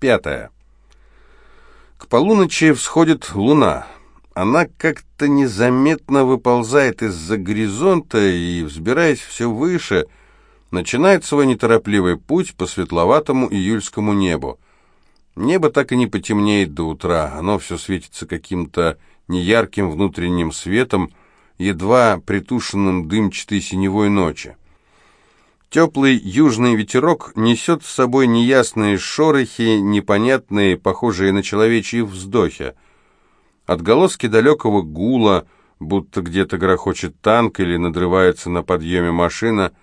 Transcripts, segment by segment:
Пятое. К полуночи всходит луна. Она как-то незаметно выползает из-за горизонта и, взбираясь все выше, начинает свой неторопливый путь по светловатому июльскому небу. Небо так и не потемнеет до утра, оно все светится каким-то неярким внутренним светом, едва притушенным дымчатой синевой ночи. Теплый южный ветерок несет с собой неясные шорохи, непонятные, похожие на человечьи вздохи. Отголоски далекого гула, будто где-то грохочет танк или надрывается на подъеме машина.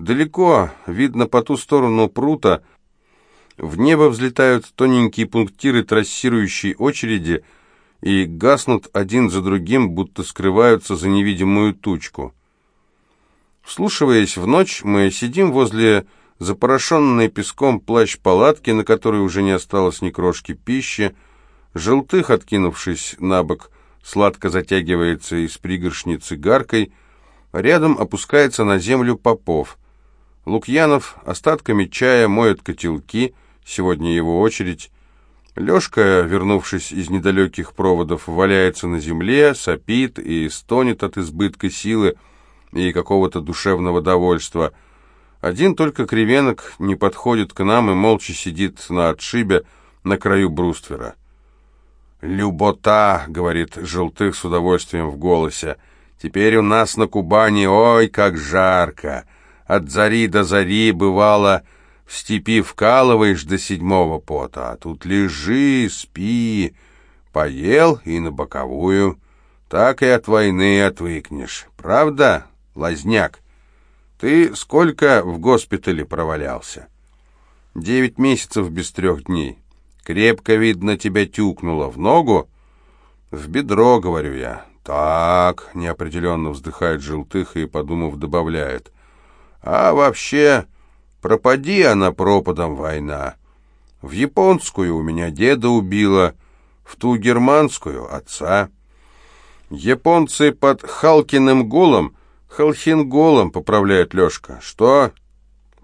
Далеко, видно по ту сторону прута, в небо взлетают тоненькие пунктиры трассирующей очереди и гаснут один за другим, будто скрываются за невидимую тучку. Вслушиваясь в ночь, мы сидим возле запорошенной песком плащ-палатки, на которой уже не осталось ни крошки пищи. Желтых, откинувшись на бок, сладко затягивается из пригоршни цигаркой. Рядом опускается на землю Попов. Лукьянов остатками чая моет котелки, сегодня его очередь. Лёшка, вернувшись из недалеких проводов, валяется на земле, сопит и стонет от избытка силы, и какого-то душевного довольства. Один только кривенок не подходит к нам и молча сидит на отшибе на краю бруствера. «Любота!» — говорит Желтых с удовольствием в голосе. «Теперь у нас на Кубани, ой, как жарко! От зари до зари, бывало, в степи вкалываешь до седьмого пота, а тут лежи, спи, поел и на боковую. Так и от войны отвыкнешь. Правда?» Лазняк, ты сколько в госпитале провалялся? Девять месяцев без трех дней. Крепко, видно, тебя тюкнуло. В ногу? В бедро, говорю я. Так, неопределенно вздыхает Желтых и, подумав, добавляет. А вообще, пропади она пропадом война. В японскую у меня деда убила, в ту германскую — отца. Японцы под Халкиным голом «Холхинголом», — поправляет Лешка. «Что?»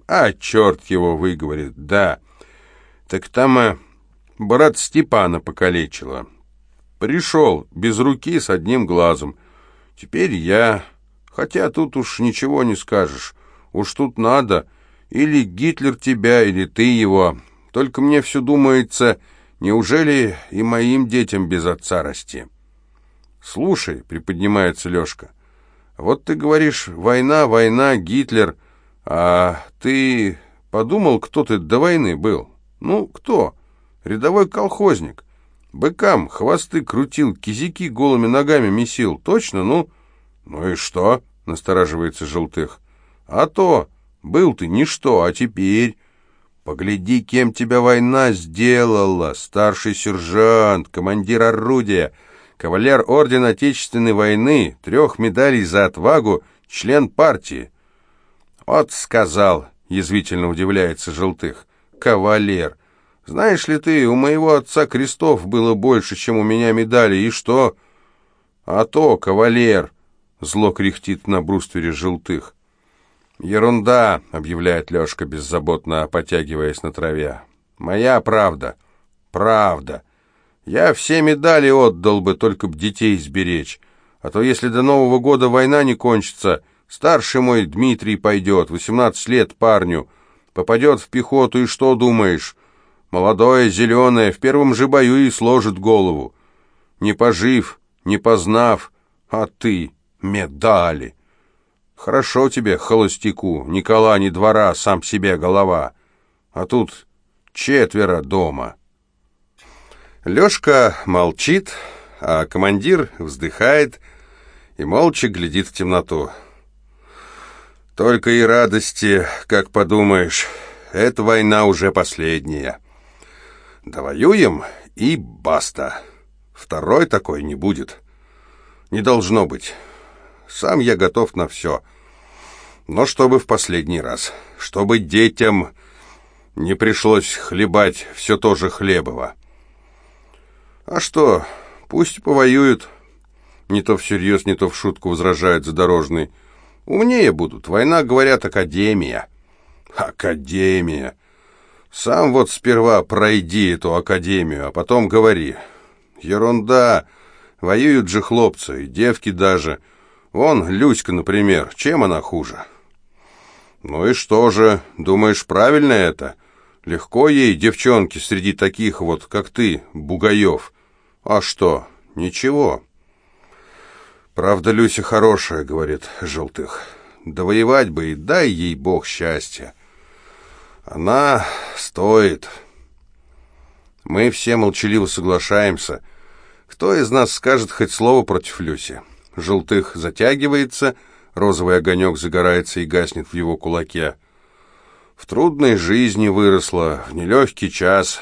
«А, черт его выговорит, да. Так там а, брат Степана покалечила. Пришел, без руки, с одним глазом. Теперь я. Хотя тут уж ничего не скажешь. Уж тут надо. Или Гитлер тебя, или ты его. Только мне все думается, неужели и моим детям без отца расти?» «Слушай», — приподнимается Лешка, — вот ты говоришь, война, война, Гитлер, а ты подумал, кто ты до войны был? Ну, кто? Рядовой колхозник. Быкам хвосты крутил, кизики голыми ногами месил. Точно, ну? Ну и что? Настораживается Желтых. А то, был ты ничто, а теперь... Погляди, кем тебя война сделала. Старший сержант, командир орудия — кавалер Ордена Отечественной войны, трех медалей за отвагу, член партии. «Вот сказал», — язвительно удивляется Желтых, — «кавалер. Знаешь ли ты, у моего отца крестов было больше, чем у меня медалей, и что?» «А то, кавалер», — зло кряхтит на бруствере Желтых. «Ерунда», — объявляет Лешка, беззаботно потягиваясь на траве. «Моя правда. Правда. Я все медали отдал бы, только б детей сберечь. А то если до Нового года война не кончится, старший мой Дмитрий пойдет, 18 лет парню, попадет в пехоту, и что думаешь? Молодое, зеленое, в первом же бою и сложит голову. Не пожив, не познав, а ты — медали. Хорошо тебе, холостяку, Никола ни двора, сам себе голова. А тут четверо дома». Лёшка молчит, а командир вздыхает и молча глядит в темноту. Только и радости, как подумаешь, эта война уже последняя. Довоюем и баста. Второй такой не будет. Не должно быть. Сам я готов на все. Но чтобы в последний раз. Чтобы детям не пришлось хлебать все то же хлебово. «А что, пусть повоюют». Не то всерьез, не то в шутку возражает задорожный. «Умнее будут. Война, говорят, академия». «Академия!» Сам вот сперва пройди эту академию, а потом говори. Ерунда. Воюют же хлопцы, и девки даже. Вон, Люська, например, чем она хуже? Ну и что же, думаешь, правильно это? Легко ей, девчонки, среди таких вот, как ты, бугаев. А что? Ничего. Правда, Люся хорошая, говорит Желтых. Да воевать бы и дай ей бог счастья. Она стоит. Мы все молчаливо соглашаемся. Кто из нас скажет хоть слово против Люси? Желтых затягивается, розовый огонек загорается и гаснет в его кулаке. В трудной жизни выросла, в нелегкий час.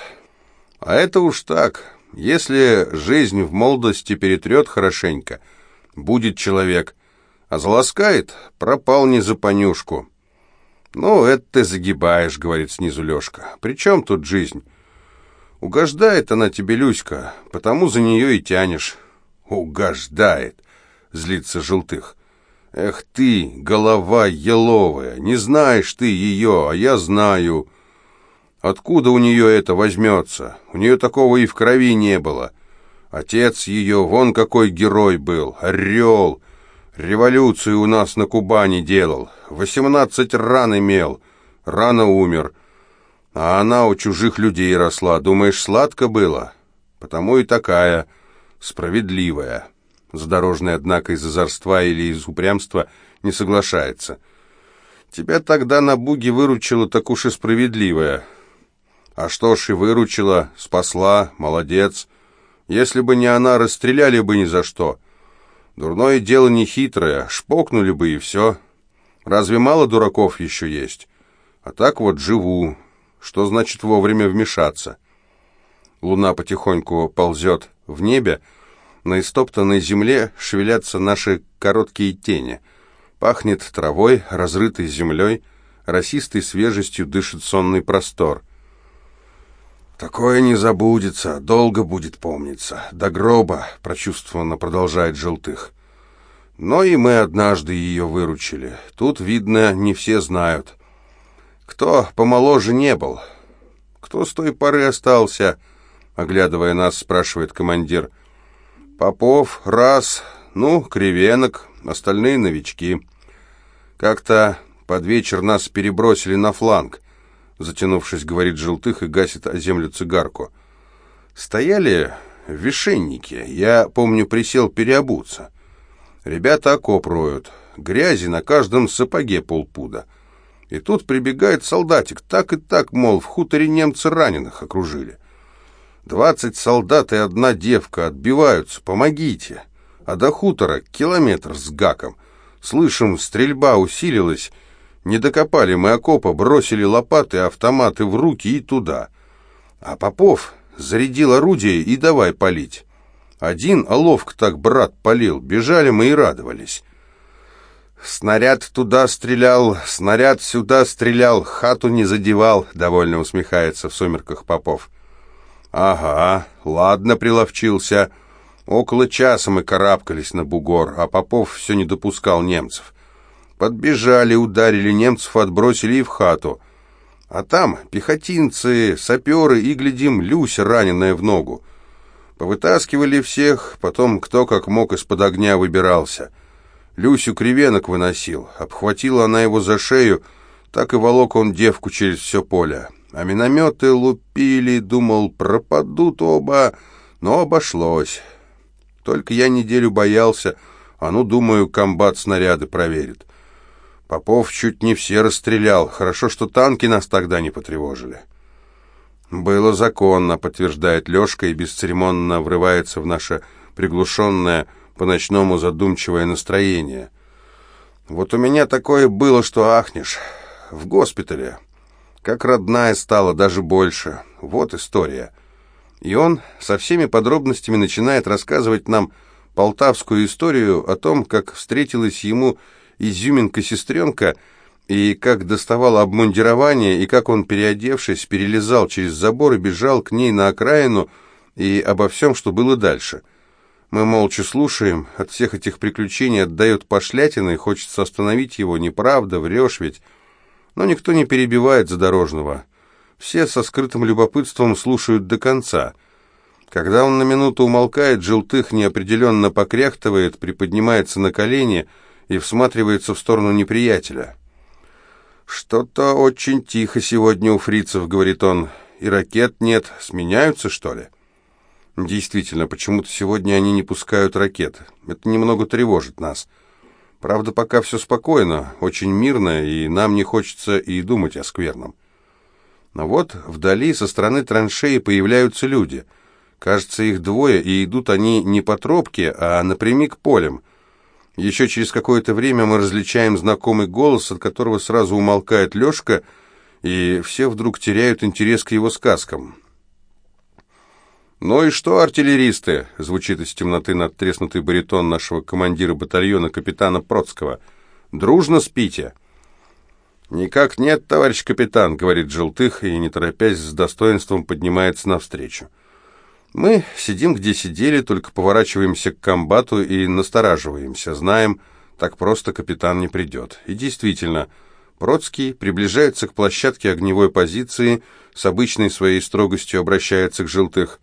А это уж так. Если жизнь в молодости перетрет хорошенько, будет человек, а заласкает, пропал не за понюшку. «Ну, это ты загибаешь», — говорит снизу Лешка. «При чем тут жизнь?» «Угождает она тебе, Люська, потому за нее и тянешь». «Угождает», — злится Желтых. «Эх ты, голова еловая, не знаешь ты ее, а я знаю». «Откуда у нее это возьмется? У нее такого и в крови не было. Отец ее вон какой герой был, орел». Революцию у нас на Кубани делал. Восемнадцать ран имел. Рано умер. А она у чужих людей росла. Думаешь, сладко было? Потому и такая справедливая. Задорожный, однако, из озорства или из упрямства не соглашается. Тебя тогда на буге выручила так уж и справедливая. А что ж и выручила, спасла, молодец. Если бы не она, расстреляли бы ни за что. Дурное дело не хитрое, шпокнули бы и все. Разве мало дураков еще есть? А так вот живу. Что значит вовремя вмешаться? Луна потихоньку ползет в небе, на истоптанной земле шевелятся наши короткие тени. Пахнет травой, разрытой землей, росистой свежестью дышит сонный простор. «Такое не забудется, долго будет помниться. До гроба», — прочувствованно продолжает Желтых. «Но и мы однажды ее выручили. Тут, видно, не все знают. Кто помоложе не был? Кто с той поры остался?» Оглядывая нас, спрашивает командир. «Попов, раз, ну, Кривенок, остальные новички. Как-то под вечер нас перебросили на фланг затянувшись, говорит Желтых и гасит о землю цигарку. Стояли вишенники. Я, помню, присел переобуться. Ребята окоп роют. Грязи на каждом сапоге полпуда. И тут прибегает солдатик. Так и так, мол, в хуторе немцы раненых окружили. Двадцать солдат и одна девка отбиваются. Помогите. А до хутора километр с гаком. Слышим, стрельба усилилась, не докопали мы окопа, бросили лопаты, автоматы в руки и туда. А Попов зарядил орудие и давай палить. Один, ловко так брат полил, бежали мы и радовались. «Снаряд туда стрелял, снаряд сюда стрелял, хату не задевал», — довольно усмехается в сумерках Попов. «Ага, ладно, приловчился. Около часа мы карабкались на бугор, а Попов все не допускал немцев. Подбежали, ударили немцев, отбросили и в хату. А там пехотинцы, саперы и, глядим, Люся, раненая в ногу. Повытаскивали всех, потом кто как мог из-под огня выбирался. Люсю кривенок выносил, обхватила она его за шею, так и волок он девку через все поле. А минометы лупили, думал, пропадут оба, но обошлось. Только я неделю боялся, а ну, думаю, комбат снаряды проверит. Попов чуть не все расстрелял. Хорошо, что танки нас тогда не потревожили. «Было законно», — подтверждает Лешка и бесцеремонно врывается в наше приглушенное, по-ночному задумчивое настроение. «Вот у меня такое было, что ахнешь. В госпитале. Как родная стала, даже больше. Вот история». И он со всеми подробностями начинает рассказывать нам полтавскую историю о том, как встретилась ему изюминка-сестренка, и как доставал обмундирование, и как он, переодевшись, перелезал через забор и бежал к ней на окраину, и обо всем, что было дальше. Мы молча слушаем, от всех этих приключений отдает пошлятины, хочется остановить его, неправда, врешь ведь. Но никто не перебивает задорожного. Все со скрытым любопытством слушают до конца. Когда он на минуту умолкает, Желтых неопределенно покряхтывает, приподнимается на колени и всматривается в сторону неприятеля. «Что-то очень тихо сегодня у фрицев», — говорит он, — «и ракет нет. Сменяются, что ли?» Действительно, почему-то сегодня они не пускают ракет. Это немного тревожит нас. Правда, пока все спокойно, очень мирно, и нам не хочется и думать о скверном. Но вот вдали со стороны траншеи появляются люди. Кажется, их двое, и идут они не по тропке, а напрямик полем. Еще через какое-то время мы различаем знакомый голос, от которого сразу умолкает Лешка, и все вдруг теряют интерес к его сказкам. «Ну и что, артиллеристы?» — звучит из темноты надтреснутый баритон нашего командира батальона капитана Процкого. «Дружно спите?» «Никак нет, товарищ капитан», — говорит Желтых, и, не торопясь, с достоинством поднимается навстречу. Мы сидим, где сидели, только поворачиваемся к комбату и настораживаемся. Знаем, так просто капитан не придет. И действительно, Процкий приближается к площадке огневой позиции, с обычной своей строгостью обращается к Желтых.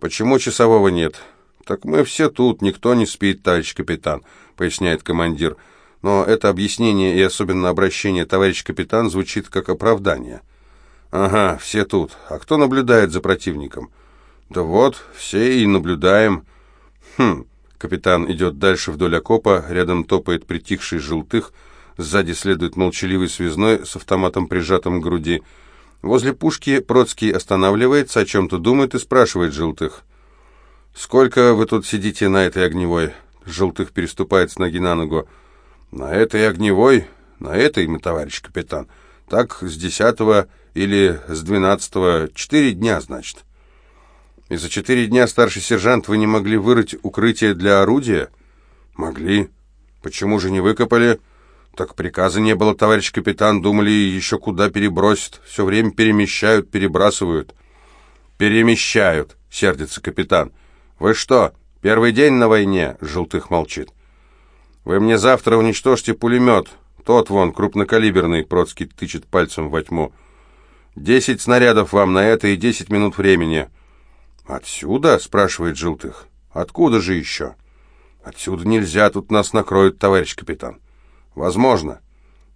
«Почему часового нет?» «Так мы все тут, никто не спит, товарищ капитан», — поясняет командир. Но это объяснение и особенно обращение «товарищ капитан» звучит как оправдание. «Ага, все тут. А кто наблюдает за противником?» «Да вот, все и наблюдаем». «Хм». Капитан идет дальше вдоль окопа, рядом топает притихший желтых, сзади следует молчаливый связной с автоматом прижатым к груди. Возле пушки Процкий останавливается, о чем-то думает и спрашивает желтых. «Сколько вы тут сидите на этой огневой?» Желтых переступает с ноги на ногу. «На этой огневой? На этой, мы, товарищ капитан. Так, с десятого или с двенадцатого. Четыре дня, значит». И за четыре дня, старший сержант, вы не могли вырыть укрытие для орудия? Могли. Почему же не выкопали? Так приказа не было, товарищ капитан. Думали, еще куда перебросят. Все время перемещают, перебрасывают. Перемещают, сердится капитан. Вы что, первый день на войне? Желтых молчит. Вы мне завтра уничтожьте пулемет. Тот вон, крупнокалиберный, Процкий тычет пальцем во тьму. Десять снарядов вам на это и десять минут времени. «Отсюда?» — спрашивает Желтых. «Откуда же еще?» «Отсюда нельзя, тут нас накроют, товарищ капитан». «Возможно.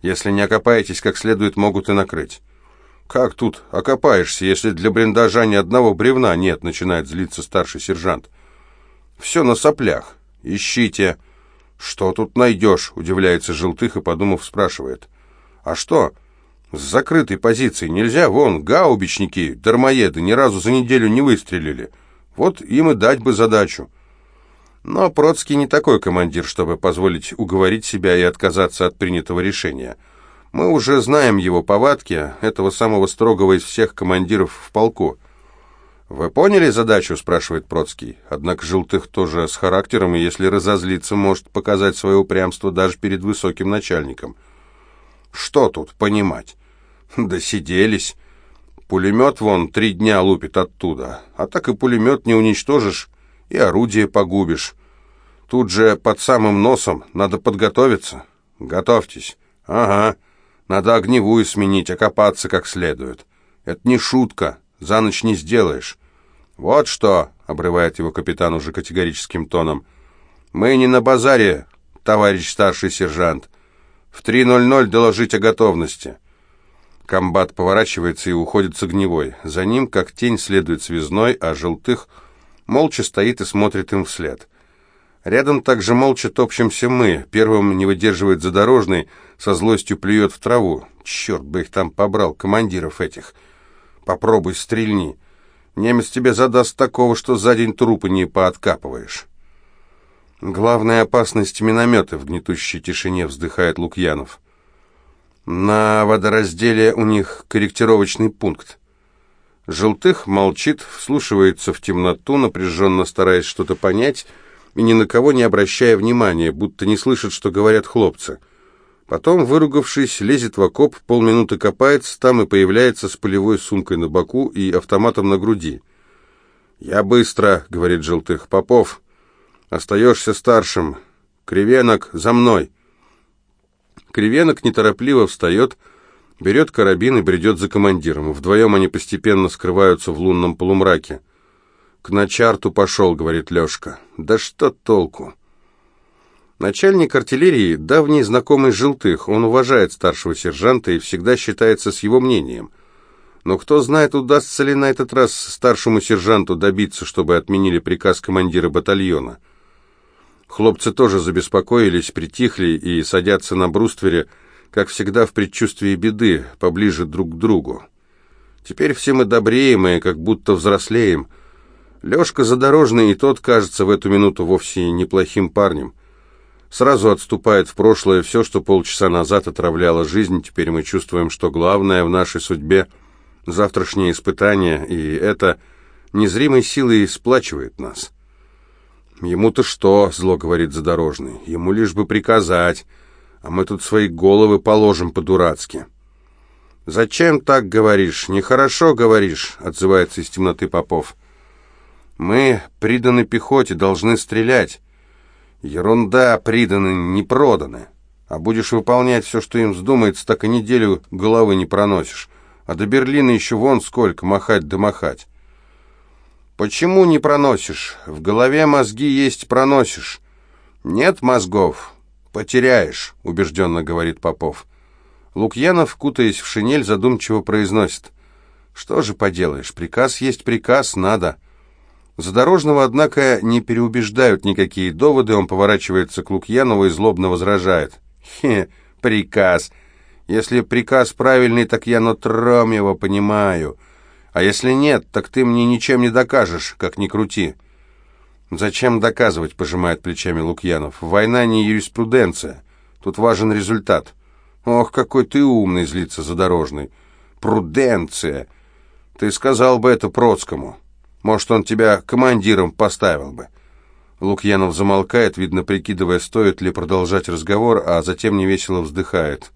Если не окопаетесь как следует, могут и накрыть». «Как тут окопаешься, если для блиндажа ни одного бревна нет?» — начинает злиться старший сержант. «Все на соплях. Ищите». «Что тут найдешь?» — удивляется Желтых и, подумав, спрашивает. «А что?» С закрытой позиции нельзя, вон, гаубичники, дармоеды, ни разу за неделю не выстрелили. Вот им и дать бы задачу. Но Процкий не такой командир, чтобы позволить уговорить себя и отказаться от принятого решения. Мы уже знаем его повадки, этого самого строгого из всех командиров в полку. «Вы поняли задачу?» – спрашивает Процкий. Однако Желтых тоже с характером, и если разозлиться, может показать свое упрямство даже перед высоким начальником. «Что тут понимать?» Досиделись. Пулемет вон три дня лупит оттуда. А так и пулемет не уничтожишь, и орудие погубишь. Тут же под самым носом надо подготовиться. Готовьтесь. Ага. Надо огневую сменить, окопаться как следует. Это не шутка, за ночь не сделаешь. Вот что, обрывает его капитан уже категорическим тоном. Мы не на базаре, товарищ старший сержант. В 3.00 доложить о готовности. Комбат поворачивается и уходит с огневой. За ним, как тень, следует связной, а желтых молча стоит и смотрит им вслед. Рядом также молча топчемся мы. Первым не выдерживает задорожный, со злостью плюет в траву. Черт бы их там побрал, командиров этих. Попробуй стрельни. Немец тебе задаст такого, что за день трупы не пооткапываешь. Главная опасность минометы в гнетущей тишине вздыхает Лукьянов. На водоразделе у них корректировочный пункт. Желтых молчит, вслушивается в темноту, напряженно стараясь что-то понять, и ни на кого не обращая внимания, будто не слышит, что говорят хлопцы. Потом, выругавшись, лезет в окоп, полминуты копается там и появляется с полевой сумкой на боку и автоматом на груди. «Я быстро», — говорит Желтых, — «Попов, остаешься старшим. Кривенок, за мной». Кривенок неторопливо встает, Берет карабин и бредет за командиром. Вдвоем они постепенно скрываются в лунном полумраке. «К начарту пошел», — говорит Лешка. «Да что толку?» Начальник артиллерии — давний знакомый Желтых. Он уважает старшего сержанта и всегда считается с его мнением. Но кто знает, удастся ли на этот раз старшему сержанту добиться, чтобы отменили приказ командира батальона. Хлопцы тоже забеспокоились, притихли и садятся на бруствере, как всегда в предчувствии беды, поближе друг к другу. Теперь все мы добреем и как будто взрослеем. Лешка Задорожный и тот, кажется, в эту минуту вовсе неплохим парнем. Сразу отступает в прошлое все, что полчаса назад отравляло жизнь. Теперь мы чувствуем, что главное в нашей судьбе — завтрашнее испытание, и это незримой силой сплачивает нас. «Ему-то что?» — зло говорит Задорожный. «Ему лишь бы приказать» а мы тут свои головы положим по-дурацки». «Зачем так говоришь? Нехорошо говоришь», — отзывается из темноты Попов. «Мы, приданы пехоте, должны стрелять». «Ерунда, приданы, не проданы. А будешь выполнять все, что им вздумается, так и неделю головы не проносишь. А до Берлина еще вон сколько, махать да махать». «Почему не проносишь? В голове мозги есть, проносишь. Нет мозгов, «Потеряешь», — убежденно говорит Попов. Лукьянов, кутаясь в шинель, задумчиво произносит. «Что же поделаешь, приказ есть приказ, надо». Задорожного, однако, не переубеждают никакие доводы, он поворачивается к Лукьянову и злобно возражает. «Хе, приказ. Если приказ правильный, так я нутром его понимаю. А если нет, так ты мне ничем не докажешь, как ни крути». «Зачем доказывать?» — пожимает плечами Лукьянов. «Война не юриспруденция. Тут важен результат». «Ох, какой ты умный!» — злится Задорожный. «Пруденция! Ты сказал бы это Процкому. Может, он тебя командиром поставил бы». Лукьянов замолкает, видно, прикидывая, стоит ли продолжать разговор, а затем невесело вздыхает.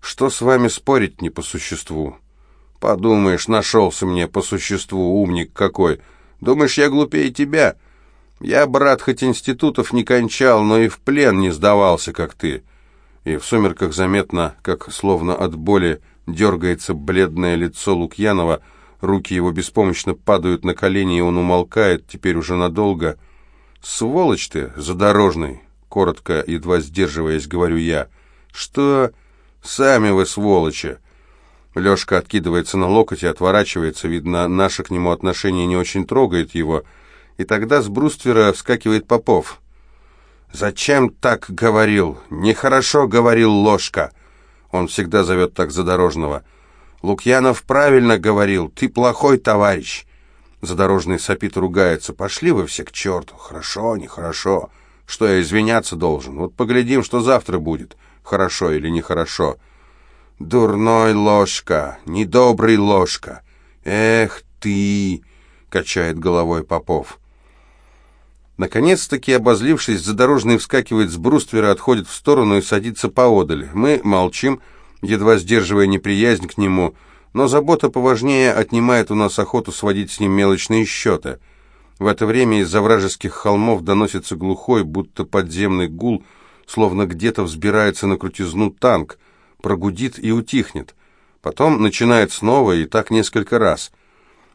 «Что с вами спорить не по существу?» «Подумаешь, нашелся мне по существу, умник какой. Думаешь, я глупее тебя?» Я, брат, хоть институтов не кончал, но и в плен не сдавался, как ты. И в сумерках заметно, как словно от боли дергается бледное лицо Лукьянова, руки его беспомощно падают на колени, и он умолкает, теперь уже надолго. «Сволочь ты, задорожный!» — коротко, едва сдерживаясь, говорю я. «Что? Сами вы сволочи!» Лешка откидывается на локоть и отворачивается, видно, наше к нему отношение не очень трогает его — и тогда с бруствера вскакивает Попов. «Зачем так говорил? Нехорошо говорил ложка!» Он всегда зовет так Задорожного. «Лукьянов правильно говорил, ты плохой товарищ!» Задорожный сопит ругается. «Пошли вы все к черту! Хорошо, нехорошо. Что я извиняться должен? Вот поглядим, что завтра будет. Хорошо или нехорошо?» «Дурной ложка, недобрый ложка! Эх ты!» — качает головой Попов. Наконец-таки, обозлившись, задорожный вскакивает с бруствера, отходит в сторону и садится поодаль. Мы молчим, едва сдерживая неприязнь к нему, но забота поважнее отнимает у нас охоту сводить с ним мелочные счеты. В это время из-за вражеских холмов доносится глухой, будто подземный гул, словно где-то взбирается на крутизну танк, прогудит и утихнет. Потом начинает снова и так несколько раз —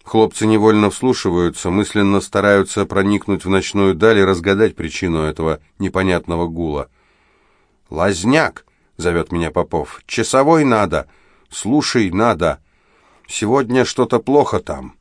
Хлопцы невольно вслушиваются, мысленно стараются проникнуть в ночную даль и разгадать причину этого непонятного гула. «Лазняк!» — зовет меня Попов. «Часовой надо! Слушай, надо! Сегодня что-то плохо там!»